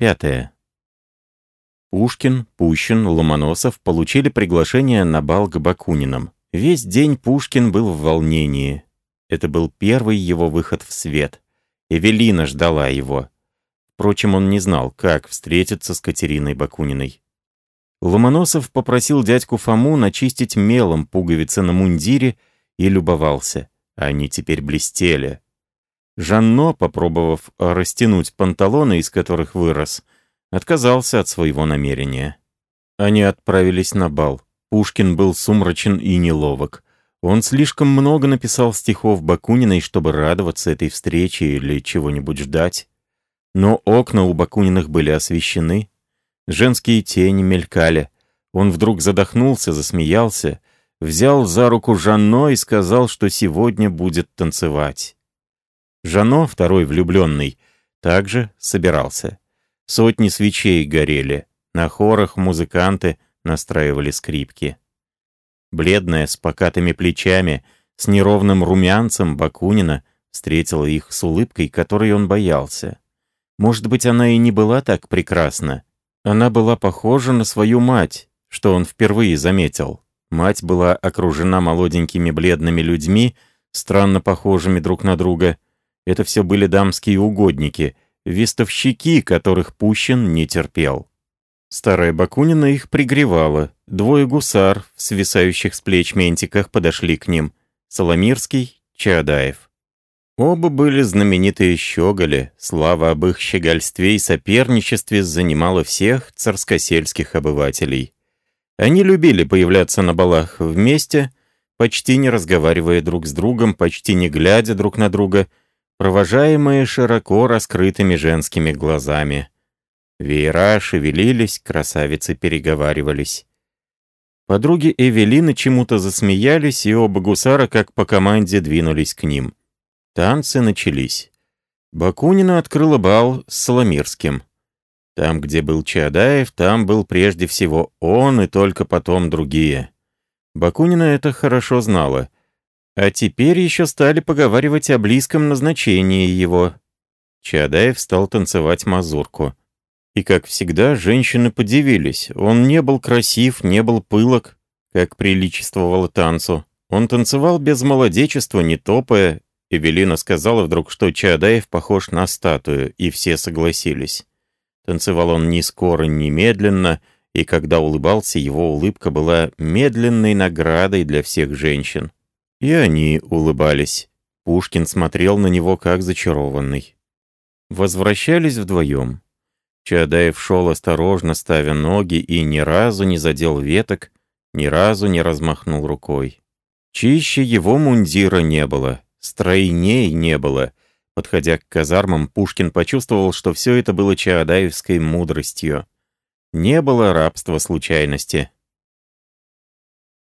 Пятое. Пушкин, Пущин, Ломоносов получили приглашение на бал к Бакунинам. Весь день Пушкин был в волнении. Это был первый его выход в свет. Эвелина ждала его. Впрочем, он не знал, как встретиться с Катериной Бакуниной. Ломоносов попросил дядьку Фому начистить мелом пуговицы на мундире и любовался. Они теперь блестели. Жанно, попробовав растянуть панталоны, из которых вырос, отказался от своего намерения. Они отправились на бал. Пушкин был сумрачен и неловок. Он слишком много написал стихов Бакуниной, чтобы радоваться этой встрече или чего-нибудь ждать. Но окна у Бакуниных были освещены. Женские тени мелькали. Он вдруг задохнулся, засмеялся, взял за руку Жанно и сказал, что сегодня будет танцевать. Жано, второй влюбленный, также собирался. Сотни свечей горели. На хорах музыканты настраивали скрипки. Бледная, с покатыми плечами, с неровным румянцем Бакунина встретила их с улыбкой, которой он боялся. Может быть, она и не была так прекрасна. Она была похожа на свою мать, что он впервые заметил. Мать была окружена молоденькими бледными людьми, странно похожими друг на друга. Это все были дамские угодники — вестовщики, которых Пущин не терпел. Старая Бакунина их пригревала. Двое гусар в свисающих с плеч ментиках подошли к ним. Соломирский, Чаадаев. Оба были знаменитые щеголи. Слава об их щегольстве и соперничестве занимала всех царскосельских обывателей. Они любили появляться на балах вместе, почти не разговаривая друг с другом, почти не глядя друг на друга — провожаемые широко раскрытыми женскими глазами. Веера шевелились, красавицы переговаривались. Подруги Эвелины чему-то засмеялись, и оба гусара, как по команде, двинулись к ним. Танцы начались. Бакунина открыла бал с Соломирским. Там, где был Чадаев, там был прежде всего он и только потом другие. Бакунина это хорошо знала — а теперь еще стали поговаривать о близком назначении его. Чадаев стал танцевать мазурку. И, как всегда, женщины подивились. Он не был красив, не был пылок, как приличествовало танцу. Он танцевал без молодечества, не топая. Эвелина сказала вдруг, что Чадаев похож на статую, и все согласились. Танцевал он не скоро, не медленно, и когда улыбался, его улыбка была медленной наградой для всех женщин. И они улыбались. Пушкин смотрел на него как зачарованный. Возвращались вдвоем. Чадаев шел осторожно, ставя ноги, и ни разу не задел веток, ни разу не размахнул рукой. Чище его мундира не было, стройней не было. Подходя к казармам, Пушкин почувствовал, что все это было чаадаевской мудростью. Не было рабства случайности.